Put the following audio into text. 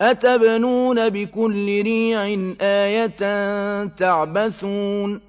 أَتَبْنُونَ بِكُلِّ رِيعٍ آيَةً تَعْبَثُونَ